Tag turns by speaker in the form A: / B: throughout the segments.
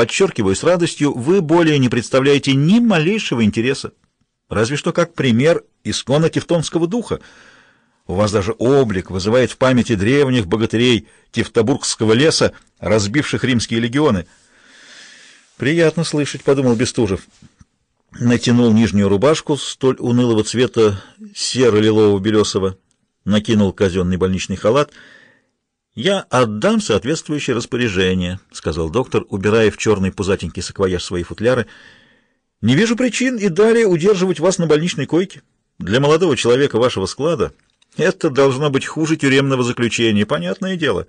A: Подчеркиваю с радостью, вы более не представляете ни малейшего интереса. Разве что как пример исконно тевтонского духа. У вас даже облик вызывает в памяти древних богатырей Тевтобургского леса, разбивших римские легионы. «Приятно слышать», — подумал Бестужев. Натянул нижнюю рубашку столь унылого цвета серо-лилового-белесого, накинул казенный больничный халат — «Я отдам соответствующее распоряжение», — сказал доктор, убирая в черный пузатенький саквояж свои футляры. «Не вижу причин и далее удерживать вас на больничной койке. Для молодого человека вашего склада это должно быть хуже тюремного заключения, понятное дело.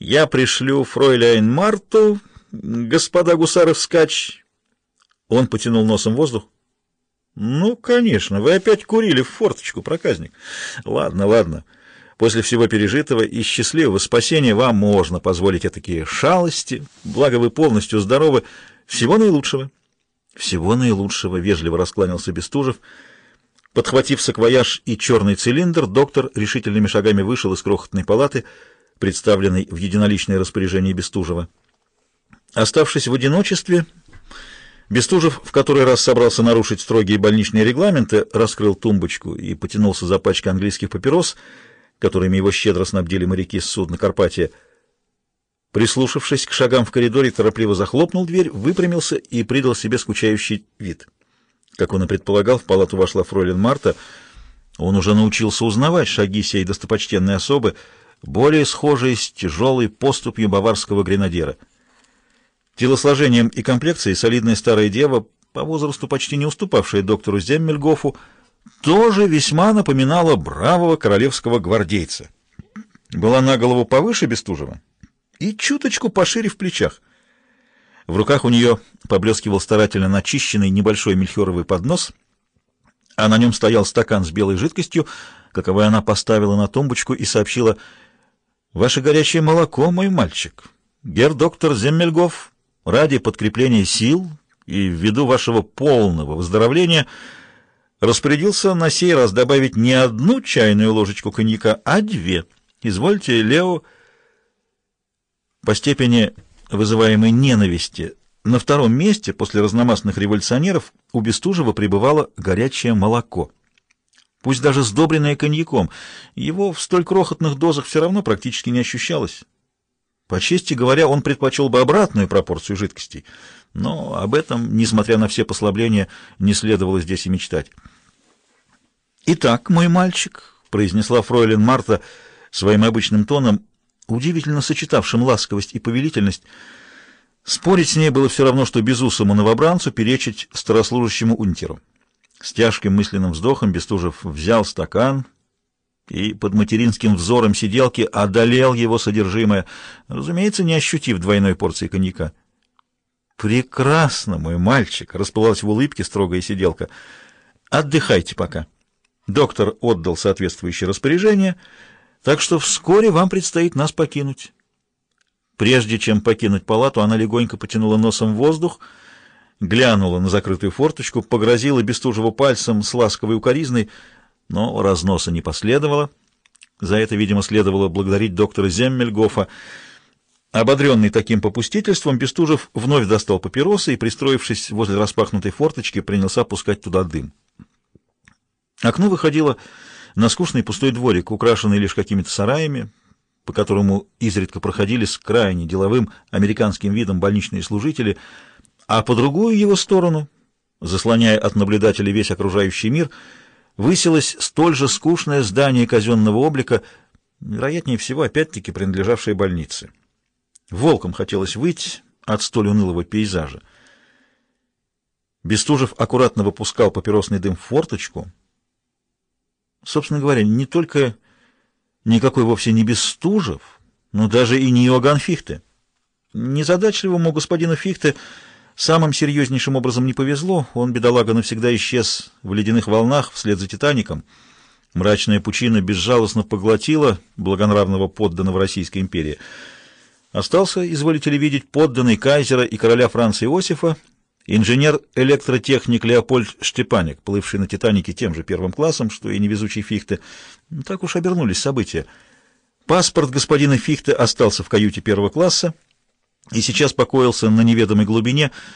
A: Я пришлю фройляйн Марту, господа гусары вскачь». Он потянул носом воздух. «Ну, конечно, вы опять курили в форточку, проказник. Ладно, ладно». После всего пережитого и счастливого спасения вам можно позволить такие шалости, благо вы полностью здоровы. Всего наилучшего. Всего наилучшего, вежливо раскланялся Бестужев. Подхватив саквояж и черный цилиндр, доктор решительными шагами вышел из крохотной палаты, представленной в единоличное распоряжение Бестужева. Оставшись в одиночестве, Бестужев в который раз собрался нарушить строгие больничные регламенты, раскрыл тумбочку и потянулся за пачкой английских папирос — которыми его щедро снабдили моряки с судна «Карпатия». Прислушавшись к шагам в коридоре, торопливо захлопнул дверь, выпрямился и придал себе скучающий вид. Как он и предполагал, в палату вошла фройлен Марта. Он уже научился узнавать шаги сей достопочтенной особы, более схожие с тяжелой поступью баварского гренадера. Телосложением и комплекцией солидная старая дева, по возрасту почти не уступавшая доктору Земмельгофу, тоже весьма напоминала бравого королевского гвардейца. Была на голову повыше Бестужева и чуточку пошире в плечах. В руках у нее поблескивал старательно начищенный небольшой мельхиоровый поднос, а на нем стоял стакан с белой жидкостью, каковой она поставила на тумбочку и сообщила «Ваше горячее молоко, мой мальчик. Гер-доктор Земмельгоф, ради подкрепления сил и ввиду вашего полного выздоровления — распорядился на сей раз добавить не одну чайную ложечку коньяка, а две. Извольте, Лео, по степени вызываемой ненависти, на втором месте после разномастных революционеров у Бестужева пребывало горячее молоко. Пусть даже сдобренное коньяком, его в столь крохотных дозах все равно практически не ощущалось. По чести говоря, он предпочел бы обратную пропорцию жидкостей, но об этом, несмотря на все послабления, не следовало здесь и мечтать. «Итак, мой мальчик», — произнесла фройлен Марта своим обычным тоном, удивительно сочетавшим ласковость и повелительность, спорить с ней было все равно, что безусому новобранцу перечить старослужащему унтеру. С тяжким мысленным вздохом Бестужев взял стакан и под материнским взором сиделки одолел его содержимое, разумеется, не ощутив двойной порции коньяка. «Прекрасно, мой мальчик!» — расплылась в улыбке строгая сиделка. «Отдыхайте пока». Доктор отдал соответствующее распоряжение, так что вскоре вам предстоит нас покинуть. Прежде чем покинуть палату, она легонько потянула носом в воздух, глянула на закрытую форточку, погрозила Бестужеву пальцем с ласковой укоризной, но разноса не последовало. За это, видимо, следовало благодарить доктора Земмельгофа. Ободренный таким попустительством, Бестужев вновь достал папиросы и, пристроившись возле распахнутой форточки, принялся пускать туда дым. Окно выходило на скучный пустой дворик, украшенный лишь какими-то сараями, по которому изредка проходили с крайне деловым американским видом больничные служители, а по другую его сторону, заслоняя от наблюдателей весь окружающий мир, высилось столь же скучное здание казенного облика, вероятнее всего, опять-таки принадлежавшее больнице. Волком хотелось выйти от столь унылого пейзажа. Бестужев аккуратно выпускал папиросный дым в форточку — Собственно говоря, не только никакой вовсе не Бестужев, но даже и не Иоганн Фихте. Незадачливому господину Фихте самым серьезнейшим образом не повезло. Он, бедолага, навсегда исчез в ледяных волнах вслед за «Титаником». Мрачная пучина безжалостно поглотила благонравного подданного Российской империи. Остался, изволите ли видеть, подданный кайзера и короля Франца Иосифа, Инженер-электротехник Леопольд Штепаник, плывший на «Титанике» тем же первым классом, что и невезучий Фихте. Так уж обернулись события. Паспорт господина Фихте остался в каюте первого класса, и сейчас покоился на неведомой глубине,